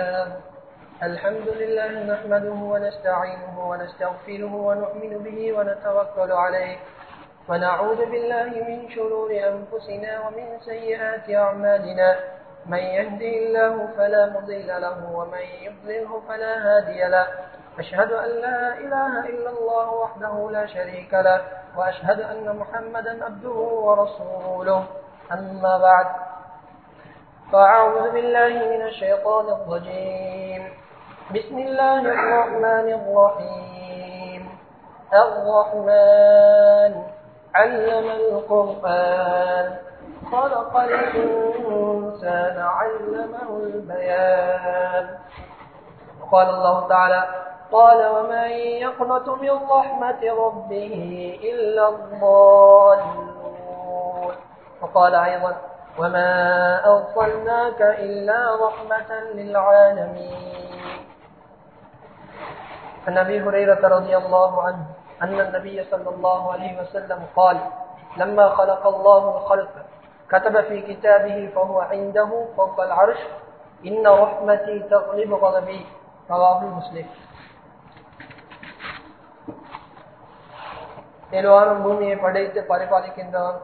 الله الحمد لله نحمده ونستعينه ونستغفره ونؤمن به ونتوكل عليه. ونعوذ بالله من شرور أنفسنا ومن سيئات أعمالنا. من يهده الله فلا مضل له ومن يضلله فلا هادي له. أشهد أن لا إله إلا الله وحده لا شريك له. وأشهد أن محمدا عبده ورسوله. أما بعد. فأعوذ بالله من الشيطان الرجيم. بسم الله الرحمن الرحيم. الرحمن علم القرآن. خلق الإنسان علمه البيان. قال الله تعالى قال ومن يقنط من رحمة ربه إلا الضالون. وقال أيضا وما أرسلناك إلا رحمة للعالمين عن أبي هريرة رضي الله عنه أن النبي صلى الله عليه وسلم قال لما خلق الله الخلق كتب في كتابه فهو عنده فوق العرش إن رحمتي تغلب غضبي رواه مسلم ஏழுவானும் பூமியை படைத்து பரிபாலிக்கின்றவன்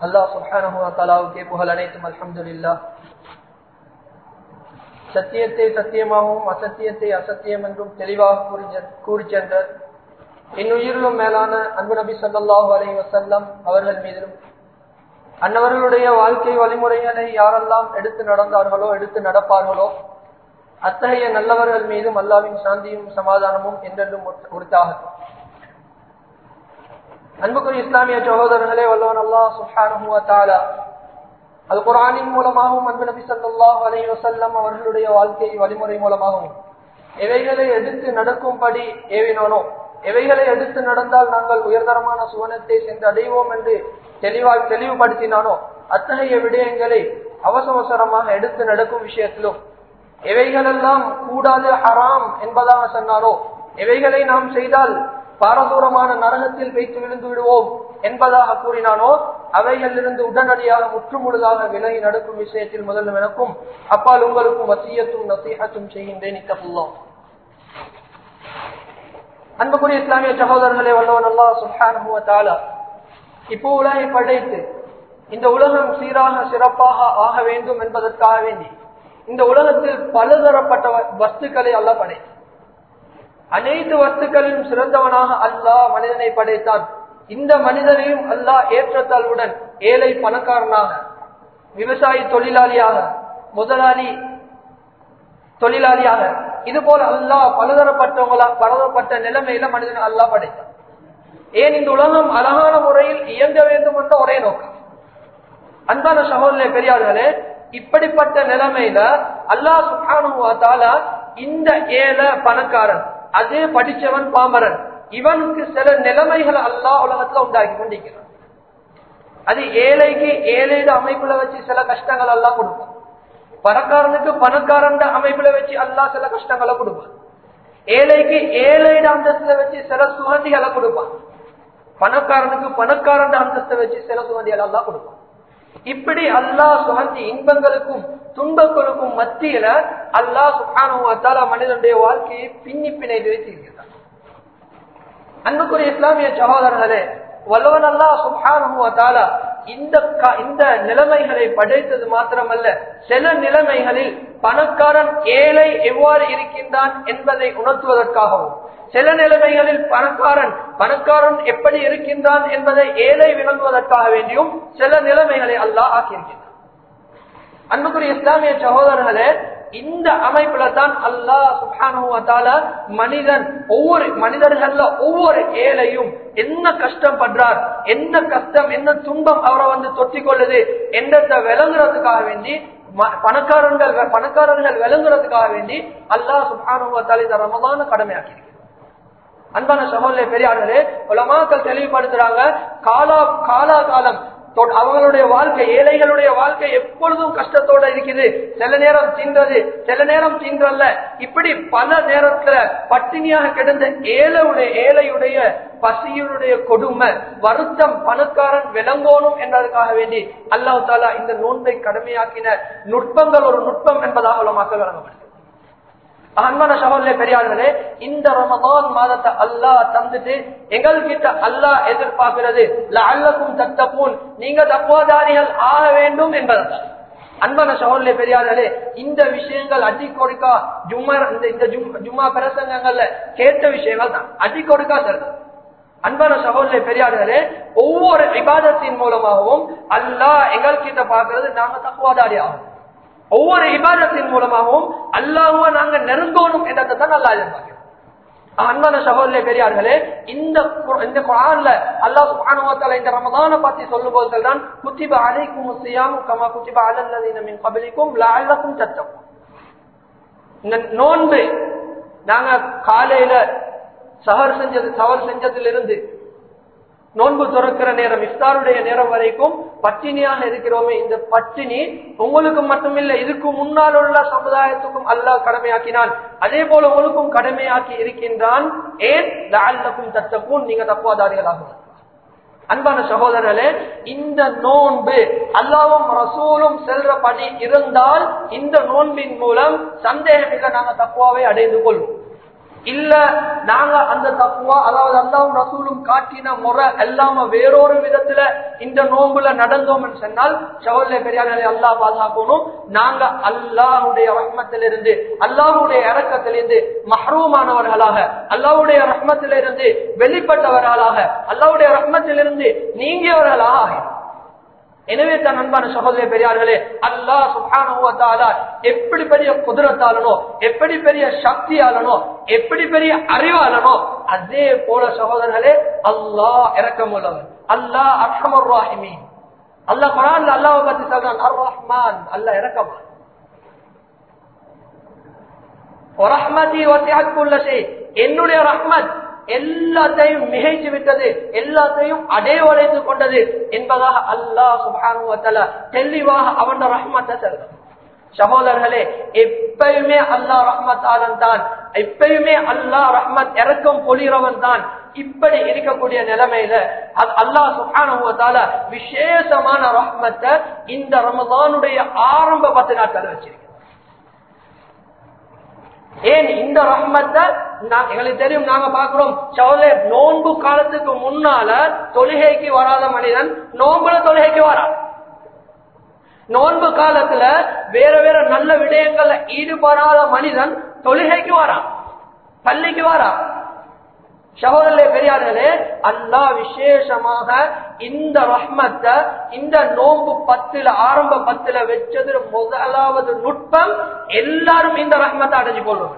அல்லாஹ் சுஹானஹுவா தலாவுக்கே புகழ் அனைத்தும் அலமதுல்லா சத்தியத்தை சத்தியமாகவும் அசத்தியத்தை அசத்தியம் என்றும் தெளிவாக கூறி சென்ற இன்னுயிரிலும் மேலான அன்பு நபி சொல்லாஹு அலி வசல்லம் அவர்கள் மீதிலும் அன்னவர்களுடைய வாழ்க்கை வழிமுறைகளை யாரெல்லாம் எடுத்து நடந்தார்களோ எடுத்து நடப்பார்களோ அத்தகைய நல்லவர்கள் மீதும் அல்லாவின் சாந்தியும் சமாதானமும் என்றென்றும் உறுத்தாகட்டும் அன்புக்குரிய இஸ்லாமிய சகோதரர்களே வல்லவன் அல்லா சுஹானுவத்தாலா அது குரானின் மூலமாகவும் அன்பு நபி சல்லாஹ் அலி வசல்லம் அவர்களுடைய வாழ்க்கை வழிமுறை மூலமாகவும் எவைகளை எதிர்த்து நடக்கும்படி ஏவினானோ எவைகளை எதிர்த்து நடந்தால் நாங்கள் உயர்தரமான சுவனத்தை சென்று அடைவோம் என்று தெளிவாக தெளிவுபடுத்தினானோ அத்தகைய விடயங்களை அவசரமாக எடுத்து நடக்கும் விஷயத்திலும் எவைகளெல்லாம் கூடாது ஹராம் என்பதாக சொன்னாரோ எவைகளை நாம் செய்தால் பாரதூரமான நரகத்தில் வைத்து விழுந்து விடுவோம் என்பதாக கூறினானோ அவைகளிலிருந்து உடனடியாக முற்றுமுழுதாக விலகி நடக்கும் விஷயத்தில் முதல்ல எனக்கும் அப்பால் உங்களுக்கும் வசியத்தும் நசீகத்தும் செய்கின்றேன் இத்தப்புள்ளோம் அன்புக்குரிய இஸ்லாமிய சகோதரர்களே வல்லவன் அல்லா சுல்ஹானுவத்தாலா இப்போ உலகை படைத்து இந்த உலகம் சீராக சிறப்பாக ஆக வேண்டும் என்பதற்காக வேண்டி இந்த உலகத்தில் பலதரப்பட்ட வஸ்துக்களை அல்ல படைத்து அனைத்து வஸ்துக்களிலும் சிறந்தவனாக அல்லாஹ் மனிதனை படைத்தான். இந்த மனிதனையும் அல்லாஹ் ஏற்றத்தாழ்வுடன் ஏழை பணக்காரனாக விவசாயி தொழிலாளியாக முதலாளி தொழிலாளியாக இது போல அல்லாஹ் பலதரப்பட்டவங்களா பலதரப்பட்ட நிலைமையில மனிதன் அல்லாஹ் படைத்தான். ஏன் இந்த உலகம் அழகான முறையில் இயங்க வேண்டும் என்ற ஒரே நோக்கம்? அன்பான சகோதரிய பெரியார்களே இப்படிப்பட்ட நிலைமையில அல்லாஹ் சுகானுவாத்தால இந்த ஏழை பணக்காரன் அது படிச்சவன் பாமரன். இவனுக்கு சில நிலைமைகள் அல்லாஹ் உலகத்துல உண்டாக்கி கொண்டிருக்கிறான். அது ஏழைக்கு ஏழையோட அமைப்புல வச்சு சில கஷ்டங்கள் எல்லாம் கொடுப்பான். பணக்காரனுக்கு பணக்காரன் அமைப்புல வச்சு அல்லா சில கஷ்டங்களை கொடுப்பான். ஏழைக்கு ஏழையோட அந்தஸ்துல வச்சு சில சுகந்திகளை கொடுப்பான். பணக்காரனுக்கு பணக்காரன் அந்தஸ்தை வச்சு சில சுகந்திகள் எல்லாம் கொடுப்பான். இப்படி அல்லாஹ் சுகந்தி இன்பங்களுக்கும் துன்பங்களுக்கும் மத்தியில அல்லாஹ் சுகானுவத்தால மனிதனுடைய வாழ்க்கையை பின்னி பிணைந்து வைத்திருக்கிறார். அன்புக்குரிய இஸ்லாமிய சகோதரர்களே வல்லவன் அல்லாஹ் சுகானுவத்தால இந்த இந்த நிலைமைகளை படைத்தது மாத்திரமல்ல சில நிலைமைகளில் பணக்காரன் ஏழை எவ்வாறு இருக்கின்றான் என்பதை உணர்த்துவதற்காகவும் சில நிலைமைகளில் பணக்காரன் பணக்காரன் எப்படி இருக்கின்றான் என்பதை ஏழை விளங்குவதற்காக வேண்டியும் சில நிலைமைகளை அல்லாஹ் ஆக்கியிருக்கின்றான். அன்புக்குரிய இஸ்லாமிய சகோதரர்களே இந்த அமைப்புல தான் அல்லாஹ் சுபானுவத்தால மனிதன் ஒவ்வொரு மனிதர்கள்ல ஒவ்வொரு ஏழையும் என்ன கஷ்டம் பண்றார் என்ன கஷ்டம் என்ன துன்பம் அவரை வந்து தொற்றிக் கொள்ளுது என்றதை விளங்குறதுக்காக வேண்டி பணக்காரர்கள் பணக்காரர்கள் விளங்குறதுக்காக வேண்டி அல்லாஹ் சுபானுவத்தால இந்த ரமதான கடமையாக்கி அன்பான சகோதர பெரியார்களே உலமாக்கள் தெளிவுபடுத்துறாங்க காலா காலா காலம். அவங்களுடைய வாழ்க்கை ஏழைகளுடைய வாழ்க்கை எப்பொழுதும் கஷ்டத்தோட இருக்குது. சில நேரம் தீன்றது சில நேரம் தீன்றல்ல. இப்படி பல நேரத்துல பட்டினியாக கிடந்த ஏழையுடைய ஏழையுடைய பசியுடைய கொடுமை வருத்தம் பணக்காரன் விளங்கோணும் என்பதற்காக வேண்டி அல்லாஹ் தாலா இந்த நோன்பை கடமையாக்கின நுட்பங்கள் ஒரு நுட்பம் என்பதாக உள்ள மக்கள் வழங்கப்படுது அன்பான சகோதரே பெரியார்களே இந்த ரமதான் மாதத்தை அல்லாஹ் தந்துட்டு எங்கள்கிட்ட அல்லாஹ் எதிர்பார்க்கிறது. அல்லக்கும் தத்தப்பூன் நீங்க தக்குவாதாரிகள் ஆக வேண்டும் என்பதுதான். அன்பான சகோதரே பெரியார்களே இந்த விஷயங்கள் அடிக்கொடுக்கா ஜும்மர் இந்த இந்த ஜும்மா பிரசங்கங்கள்ல கேட்ட விஷயங்கள் தான். அடிக்கொடுக்கா தருது அன்பான சகோதரே பெரியார்களே ஒவ்வொரு விவாதத்தின் மூலமாகவும் அல்லாஹ் எங்கள்கிட்ட பார்க்கறது நாங்க தக்குவாதாரி ஆகும். ஒவ்வொரு இபாதத்தின் மூலமாகவும் அல்லாஹுவ நாங்க நெருங்கணும் என்றதை தான் நல்லா எதிர்பார்க்கிறோம் அன்பான சகோதரிய பெரியார்களே இந்த இந்த குரான்ல அல்லாஹ் சுபானுவத்தால இந்த ரமதான பத்தி சொல்லும் போது தான் குத்திப அலைக்கும் சியாம் கமா குத்திப அலல்லதீனமின் கபலிக்கும் லாலக்கும் சத்தம் இந்த நோன்பு நாங்க காலையில சஹர் செஞ்சது சவர் செஞ்சதிலிருந்து நோன்பு துறக்கிற நேரம் இஃப்தாருடைய நேரம் வரைக்கும் பட்டினியாக இருக்கிறோமே இந்த பட்டினி உங்களுக்கு மட்டுமில்லை இதுக்கு முன்னால் உள்ள சமுதாயத்துக்கும் அல்லாஹ் கடமையாக்கினான். அதே போல உங்களுக்கும் கடமையாக்கி இருக்கின்றான். ஏன்? லால்லக்கும் தத்தக்கும் நீங்க தப்புவாதாரிகளாக அன்பான சகோதரர்களே இந்த நோன்பு அல்லாவும் ரசூலும் செல்ற பணி இருந்தால் இந்த நோன்பின் மூலம் சந்தேகமில்லை நாங்கள் நாங்க தப்புவாவை அடைந்து கொள்வோம். இல்ல நாங்க அந்த தப்புவா அதாவது அல்லாவும் ரசூலும் காட்டின முறை எல்லாம வேறொரு விதத்துல இந்த நோம்புல நடந்தோம் சொன்னால் சவல்ல பெரியார்களே அல்லா பாதுகாக்கணும் நாங்க அல்லாஹுடைய ரஹ்மத்திலிருந்து அல்லாஹுடைய இறக்கத்திலிருந்து மஹரூமானவர்களாக அல்லாவுடைய ரஹ்மத்திலிருந்து வெளிப்பட்டவர்களாக அல்லாவுடைய ரஹ்மத்திலிருந்து நீங்கியவர்களாக எனவே தான் அன்பான சகோதரிய பெரியார்களே அல்லா சுபானுவத்தாலா எப்படி பெரிய குதிரத்தாலனோ எப்படி பெரிய சக்தியாலனோ எப்படி பெரிய அறிவாலனோ அதே போல சகோதரர்களே அல்லாஹ் இறக்கம் உள்ளவர் அல்லாஹ் அர்ஹமர் ராஹிமீன். அல்லாஹ் குரான் அல்லாஹ் பத்தி சொல்றான் அர் ரஹ்மான் அல்லா இறக்கமா என்னுடைய ரஹ்மத் எல்லாத்தையும் மிகைச்சு விட்டது எல்லாத்தையும் அடைவடைத்து கொண்டது என்பதாக அல்லாஹ் சுபானுவத்தல தெளிவாக அவன் ரஹ்மத்தை சொல்றான் சகோதரர்களே எப்பயுமே அல்லா ரஹ்மத்தாலன் தான் எப்பயுமே அல்லா ரஹ்மத் இறக்கம் பொழிகிறவன் தான் இப்படி இருக்கக்கூடிய நிலைமையில அல்லாஹ் சுகானுவத்தால விசேஷமான ரஹ்மத்தை இந்த ரமதானுடைய ஆரம்ப பத்து நாட்கள் வச்சிருக்க ஏன் இந்த ரஹ்மத்தை எங்களுக்கு தெரியும் நாங்க பாக்குறோம் சவுலே நோன்பு காலத்துக்கு முன்னால தொழுகைக்கு வராத மனிதன் நோன்புல தொழுகைக்கு வரா. நோன்பு காலத்துல வேற வேற நல்ல விடயங்கள்ல ஈடுபடாத மனிதன் தொழுகைக்கு வரா. பள்ளிக்கு வரா. சகோதரே பெரியார்களே அல்லா விசேஷமாக இந்த ரஹ்மத்தை இந்த நோன்பு பத்துல ஆரம்ப பத்துல வச்சது முதலாவது நுட்பம் எல்லாரும் இந்த ரஹ்மத்தை அடைஞ்சு கொள்ளும்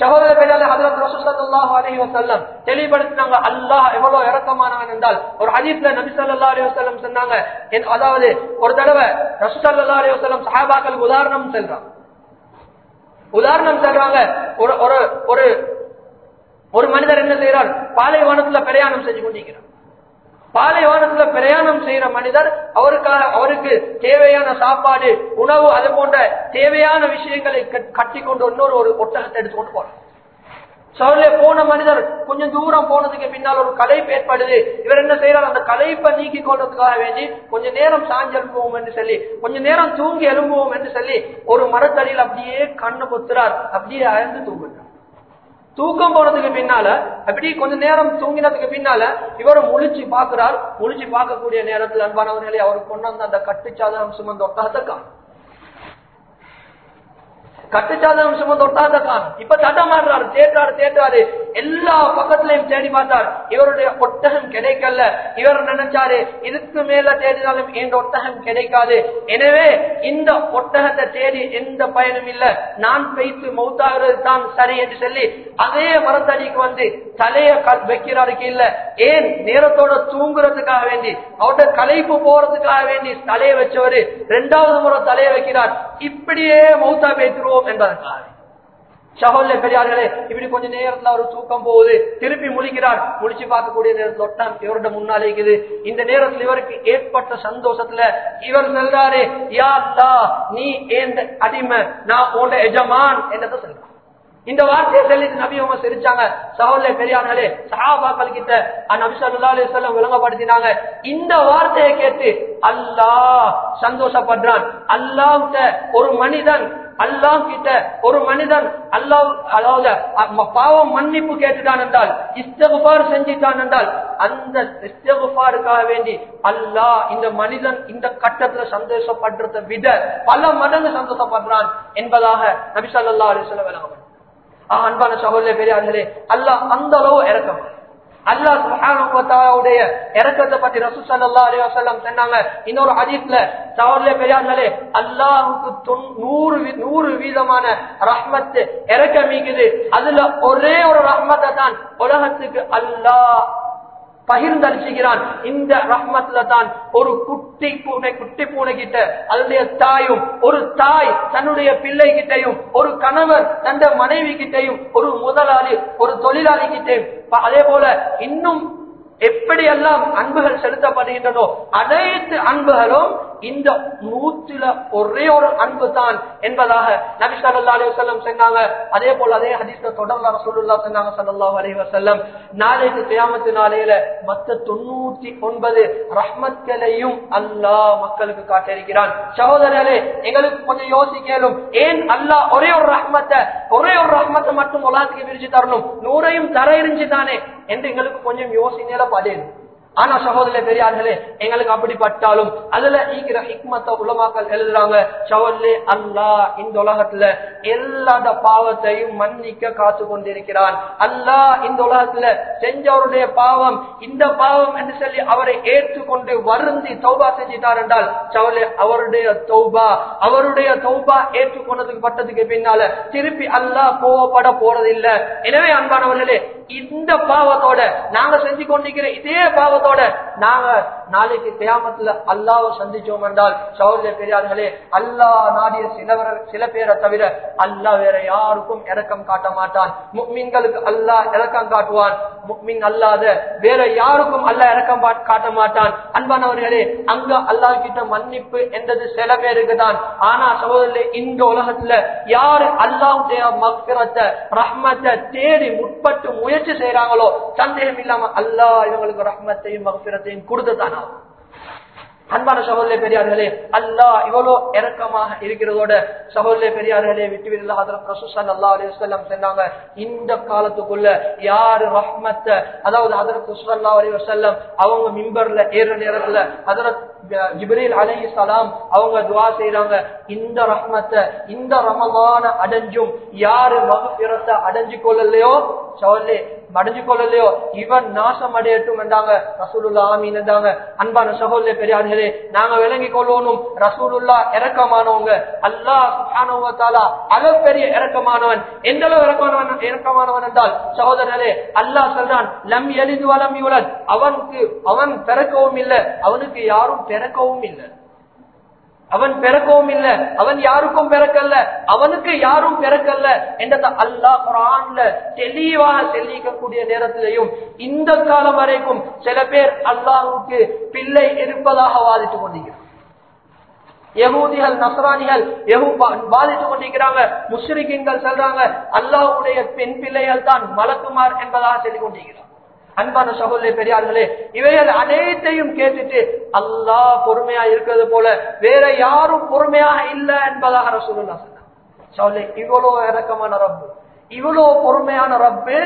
சகோதர பெரியால ஹதரத் ரசூலுல்லாஹி அலைஹி வஸல்லம் தெளிவுபடுத்தினாங்க. அல்லாஹ் எவ்வளவு இரக்கமானவன் என்றால் ஒரு ஹதீஸ்ல நபி ஸல்லல்லாஹு அலைஹி வஸல்லம் சொன்னாங்க அதாவது ஒரு தடவை ரசூல் ஸல்லல்லாஹு அலைஹி வஸல்லம் சஹாபாக்கள் உதாரணம் செல்றான். உதாரணம் சொல்றாங்க ஒரு ஒரு ஒரு ஒரு மனிதர் என்ன செய்யறார் பாலைவனத்துல பிரயாணம் செஞ்சு கொண்டிருக்கிறார். பாலைவனத்துல பிரயாணம் செய்யற மனிதர் அவருக்காக அவருக்கு தேவையான சாப்பாடு உணவு அது போன்ற தேவையான விஷயங்களை கட்டி கொண்டு இன்னொரு ஒரு ஒட்டகத்தை எடுத்துக்கொண்டு போறார். சவுலே போன மனிதர் கொஞ்சம் தூரம் போனதுக்கு பின்னால் ஒரு கலைப்பு ஏற்படுது. இவர் என்ன செய்யறார் அந்த கலைப்பை நீக்கி கொள்றதுக்காக வேண்டி கொஞ்ச நேரம் சாஞ்சு என்று சொல்லி கொஞ்ச நேரம் தூங்கி எழும்புவோம் என்று சொல்லி ஒரு மரத்தடியில் அப்படியே கண்ணு பொத்துறார். அப்படியே அழந்து தூங்குறார் தூக்கம் போனதுக்கு பின்னால அப்படி கொஞ்ச நேரம் தூங்கினதுக்கு பின்னால இவர் முழிச்சு பாக்குறார் முழிச்சு பார்க்கக்கூடிய நேரத்தில் அன்பானவர்களே அவர் கொண்டு வந்து அந்த கட்டுச்சாதனம் சுமந்து ஒட்டாத கட்டுச்சாத நிமிஷமும் தொட்டாத ஒட்டாத காணும் இப்ப தட்டமாடுறாரு தேட்டாரு தேட்டாரு எல்லா பக்கத்திலையும் தேடி பார்த்தார். இவருடைய ஒட்டகம் கிடைக்கல. இவர் நினைச்சாரு? இதுக்கு மேல தேடினாலும் இந்த ஒட்டகம் கிடைக்காது. எனவே இந்த ஒட்டகத்தை தேடி எந்த பயனும் இல்ல. நான் பெய்த்து மௌத்தாகிறது தான் சரி என்று சொல்லி அதே மரத்தடிக்கு வந்து தலைய வைக்கிறாருக்கு இல்ல. ஏன்? நேரத்தோட தூங்குறதுக்காக வேண்டி. அவருடைய கலைப்பு போறதுக்காக வேண்டி தலையை வச்சவரு ரெண்டாவது முறை தலையை வைக்கிறார். இப்படியே மௌத்தா பேசுவோம் என்பதற்காக சகோதர பெரியார்களே இப்படி கொஞ்ச நேரத்துல அவர் தூக்கம் போகுது. திருப்பி முழிக்கிறார். முழிச்சு பார்க்கக்கூடிய நேரத்தில் ஒட்டம் இவருடைய முன்னாலே இருக்குது. இந்த நேரத்தில் இவருக்கு ஏற்பட்ட சந்தோஷத்துல இவர் சொல்றாரு யா நீ ஏந்த அடிமை? நான் உண்ட எஜமான் என்னதான் சொல்றான் இந்த வார்த்தையை சொல்லிட்டு நபி அவங்க சிரிச்சாங்க. சகோதர பெரியார்களே சஹாபாக்கள் கிட்ட நபி சொல்லா அலிஸ்லாம் விளங்கப்படுத்தினாங்க இந்த வார்த்தையை கேட்டு அல்லாஹ் சந்தோஷப்படுறான். அல்லாஹ் ஒரு மனிதன் அல்லாஹ் கிட்ட ஒரு மனிதன் அல்லாஹ் அதாவது பாவம் மன்னிப்பு கேட்டுட்டான் என்றால் இஸ்தகுபார் செஞ்சிட்டான் என்றால் அந்த இஸ்தகுபாருக்காக வேண்டி அல்லாஹ் இந்த மனிதன் இந்த கட்டத்துல சந்தோஷப்படுறதை விட பல மடங்கு சந்தோஷப்படுறான் என்பதாக நபிசல்லா ஸல்லல்லாஹு அலைஹி அன்பான சகோதர பெரியார்களே அல்லாஹ் அந்த அளவு இறக்கம். அல்லாஹ் சுப்ஹானஹு இறக்கத்தை பத்தி ரசூல் ஸல்லல்லாஹு அலைஹி சொன்னாங்க. இன்னொரு ஹதீஸ்ல சவர்ல பெரியார்களே அல்லாஹ்வுக்கு நூறு நூறு வீதமான ரஹ்மத்து இறக்கமிக்குது. அதுல ஒரே ஒரு ரஹ்மத்தை தான் உலகத்துக்கு அல்லாஹ் பகிர்ந்தளிச்சுகிறான். இந்த ரஹ்மத்துல தான் ஒரு குட்டி பூனை குட்டி பூனை கிட்ட அதனுடைய தாயும் ஒரு தாய் தன்னுடைய பிள்ளை கிட்டையும் ஒரு கணவர் தன் மனைவி கிட்டையும் ஒரு முதலாளி ஒரு தொழிலாளி கிட்டையும் அதே போல இன்னும் எப்படியெல்லாம் அன்புகள் செலுத்தப்படுகின்றனோ அனைத்து அன்புகளும் இந்த நூத்துல ஒரே ஒரு அன்பு தான் என்பதாக நபி ஸல்லல்லாஹு அலைஹி சொன்னாங்க. அதே போல அதே ஹதீஸ்ல தொடர்ந்து ரசூலுல்லாஹ் சொன்னாங்க சல்லா அலி வசல்லம் நாளைக்கு கியாமத்து நாளையில மத்த தொண்ணூத்தி ஒன்பது ரஹ்மத்களையும் அல்லாஹ் மக்களுக்கு காட்டியிருக்கிறான். சகோதரர்களே எங்களுக்கு கொஞ்சம் யோசிக்கலும் ஏன் அல்லாஹ் ஒரே ஒரு ரஹ்மத்தை ஒரே ஒரு ரஹ்மத்தை மட்டும் உலகத்துக்கு விரிச்சு தரணும்? நூறையும் தர இருந்துச்சு தானே என்று எங்களுக்கு கொஞ்சம் யோசனையில படையணும் ஆனா சகோதர பெரியார்களே எங்களுக்கு அப்படிப்பட்டாலும் அதுல ஈக்கிற ஹிக்மத்த உலமாக்கள் எழுதுறாங்க சகோதரே அல்லாஹ் இந்த உலகத்துல எல்லாத பாவத்தையும் மன்னிக்க காத்து கொண்டிருக்கிறான் அல்லாஹ் இந்த உலகத்துல செஞ்சவருடைய பாவம் இந்த பாவம் என்று சொல்லி அவரை ஏற்றுக்கொண்டு வருந்தி தௌபா செஞ்சிட்டார் என்றால் சகோதரே அவருடைய தௌபா அவருடைய தௌபா ஏற்றுக்கொண்டதுக்கு பட்டதுக்கு பின்னால திருப்பி அல்லாஹ் கோவப்பட போறதில்லை. எனவே அன்பானவர்களே இந்த பாவத்தோட நாங்க செஞ்சு கொண்டிருக்கிற இதே பாவத்தோட நாங்க நாளைக்கு கியாமத்துல அல்லாவை சந்திச்சோம் என்றால் சௌரிய பெரியார்களே அல்லாஹ் நாடிய சிலவர சில பேரை தவிர அல்லாஹ் வேற யாருக்கும் இறக்கம் காட்ட மாட்டான். முக்மீன்களுக்கு அல்லாஹ் இறக்கம் காட்டுவான். முக்மீன் அல்லாத வேற யாருக்கும் அல்லாஹ் இறக்கம் காட்ட மாட்டான். அன்பானவர்களே அங்க அல்லாஹ் கிட்ட மன்னிப்பு என்றது சில பேருக்கு தான். ஆனா சகோதரர்களே இந்த உலகத்துல யாரு அல்லாவுடைய மக்பிரத்தை ரஹ்மத்தை தேடி முற்பட்டு முயற்சி செய்யறாங்களோ சந்தேகம் இல்லாம அல்லாஹ் இவங்களுக்கு ரஹ்மத்தையும் மக்பிரத்தையும் கொடுத்துதான் சொல்லலாம் அன்பான சகோதரே பெரியார்களே அல்லாஹ் இவ்வளவு இறக்கமாக இருக்கிறதோட சகோதரே பெரியார்களே விட்டு விடல ஹதரத் ரசூசன் அல்லா அலி வசல்லம் சொன்னாங்க இந்த காலத்துக்குள்ள யாரு ரஹ்மத்த அதாவது ஹதரத் ரசூல்லா அலி வசல்லம் அவங்க மிம்பர்ல ஏற நேரத்துல அதரத் ஜிப்ரீல் அலைஹி சலாம் அவங்க துவா செய்யறாங்க இந்த ரஹ்மத்தை இந்த ரமமான அடைஞ்சும் யாரு மகப்பிரத்தை அடைஞ்சு கொள்ளலையோ? சோல்லே அடைஞ்சு கொள்ளலையோ இவன் நாசம் அடையட்டும் என்றாங்க. ரசூலுல்லா ஆமீன் என்றாங்க. அன்பான சகோதர பெரியார்களே நாங்க விளங்கி கொள்ளணும் ரசூலுல்லா இறக்கமானவங்க அல்லாஹ் சுப்ஹானஹு வ அளப்பெரிய இறக்கமானவன் எந்த அளவு இறக்கமானவன் இறக்கமானவன் என்றால் சகோதரரே அல்லாஹ் சொல்றான் லம் எளிது வலம் இவளன் அவனுக்கு அவன் பிறக்கவும் இல்லை அவனுக்கு யாரும் பிறக்கவும் இல்லை. அவன் பிறக்கவும் இல்ல அவன் யாருக்கும் பிறக்கல்ல. அவனுக்கு யாரும் பிறக்கல்ல என்றதை அல்லாஹ் குரான்ல தெளிவாக தெளிக்கக்கூடிய நேரத்திலையும் இந்த காலம் வரைக்கும் சில பேர் அல்லாஹுக்கு பிள்ளை இருப்பதாக வாதிட்டுக் கொண்டிருக்கிறார் யகூதிகள் நசராணிகள் பாதித்துக் கொண்டிருக்கிறாங்க. முஸ்ரிக்கின்கள் சொல்றாங்க அல்லாஹ்வுடைய பெண் பிள்ளைகள் தான் மலக்குமார் என்பதாக சொல்லிக் கொண்டிருக்கிறார் அன்பான சகோதரி பெரியார்களே இவைகள் அனைத்தையும் கேட்டுட்டு அல்லாஹ் பொறுமையா இருக்கிறது போல வேற யாரும் பொறுமையாக இல்லை என்பதாக ரசூலுல்லா இவ்வளவு இறக்கமான ரப்பு இவ்வளவு பொறுமையான ரப்பு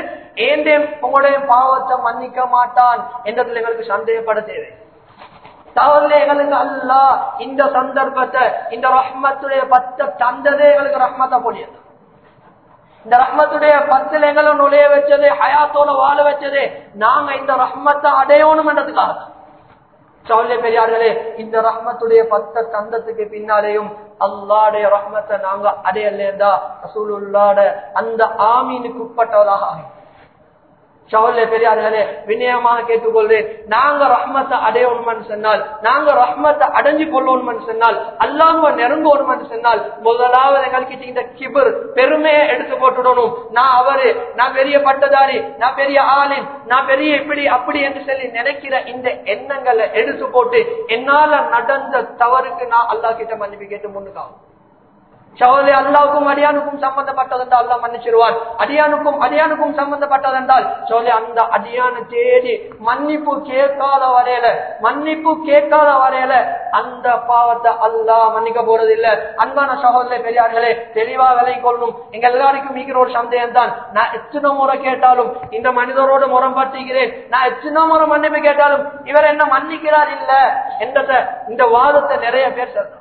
ஏண்டே உங்களுடைய பாவத்தை மன்னிக்க மாட்டான் என்றதுல எங்களுக்கு சந்தேகப்பட தேவை. தவறுல எங்களுக்கு அல்லா இந்த சந்தர்ப்பத்தை இந்த ரஹ்மத்துடைய பத்த தந்ததே எங்களுக்கு ரஹ்மத்தை பொழியது இந்த ரஹ்மத்துடைய பத்தில் எங்களை நுழைய வச்சது ஹயாத்தோட வாழ வச்சது நாங்க இந்த ரஹ்மத்தை அடையணும் என்றதுக்காக சௌல்ய பெரியார்களே இந்த ரஹ்மத்துடைய பத்த தந்தத்துக்கு பின்னாலேயும் அல்லாடைய ரஹ்மத்தை நாங்க அடையலேண்டா ரசூலுல்லாட அந்த ஆமீனுக்கு உட்பட்டவராக ஆகும் சவல்ல பெரியார்களே வினயமாக கேட்டுக்கொள்றேன் நாங்க ரஹ்மத்தை அடையணும்னு சொன்னால் நாங்க ரஹ்மத்தை அடைஞ்சு கொள்ளணும்னு சொன்னால் அல்லாம நெருங்கணும்னு சொன்னால் முதலாவது எங்களுக்கு இந்த கிபர் பெருமையை எடுத்து போட்டுடணும். நான் அவரு நான் பெரிய பட்டதாரி நான் பெரிய ஆளின் நான் பெரிய இப்படி அப்படி என்று சொல்லி நினைக்கிற இந்த எண்ணங்களை எடுத்து போட்டு என்னால நடந்த தவறுக்கு நான் அல்லா கிட்ட மன்னிப்பு கேட்டு முன்னுக்காகும் சகோதரி அல்லாவுக்கும் அடியானுக்கும் சம்பந்தப்பட்டதென்றால் அல்லா மன்னிச்சிருவான். அடியானுக்கும் அடியானுக்கும் சம்பந்தப்பட்டதென்றால் சகோதரி அந்த அடியான தேடி மன்னிப்பு கேட்காத வரையில மன்னிப்பு கேட்காத வரையில அந்த பாவத்தை அல்லா மன்னிக்க போறது இல்ல அன்பான சகோதர பெரியார்களே தெளிவா விலை கொள்ளும். எங்க எல்லாருக்கும் மிகிற ஒரு சந்தேகம் தான் நான் எத்தனை முறை கேட்டாலும் இந்த மனிதரோடு முரண்பட்டுகிறேன் நான் எத்தனை முறை மன்னிப்பு கேட்டாலும் இவர் என்ன மன்னிக்கிறார் இல்ல? என்ற இந்த வாதத்தை நிறைய பேர் சொல்றேன்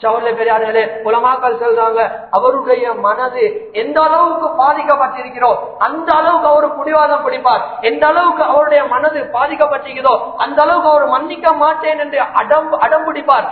சவுல்ல பெரியார்களே உலமாக்கள் சொல்றாங்க அவருடைய மனது எந்த அளவுக்கு பாதிக்கப்பட்டிருக்கிறோ அந்த அளவுக்கு அவர் புடிவாதம் பிடிப்பார் எந்த அளவுக்கு அவருடைய மனது பாதிக்கப்பட்டிருக்கிறதோ அந்த அளவுக்கு அவர் மன்னிக்க மாட்டேன் என்று அடம் அடம் பிடிப்பார்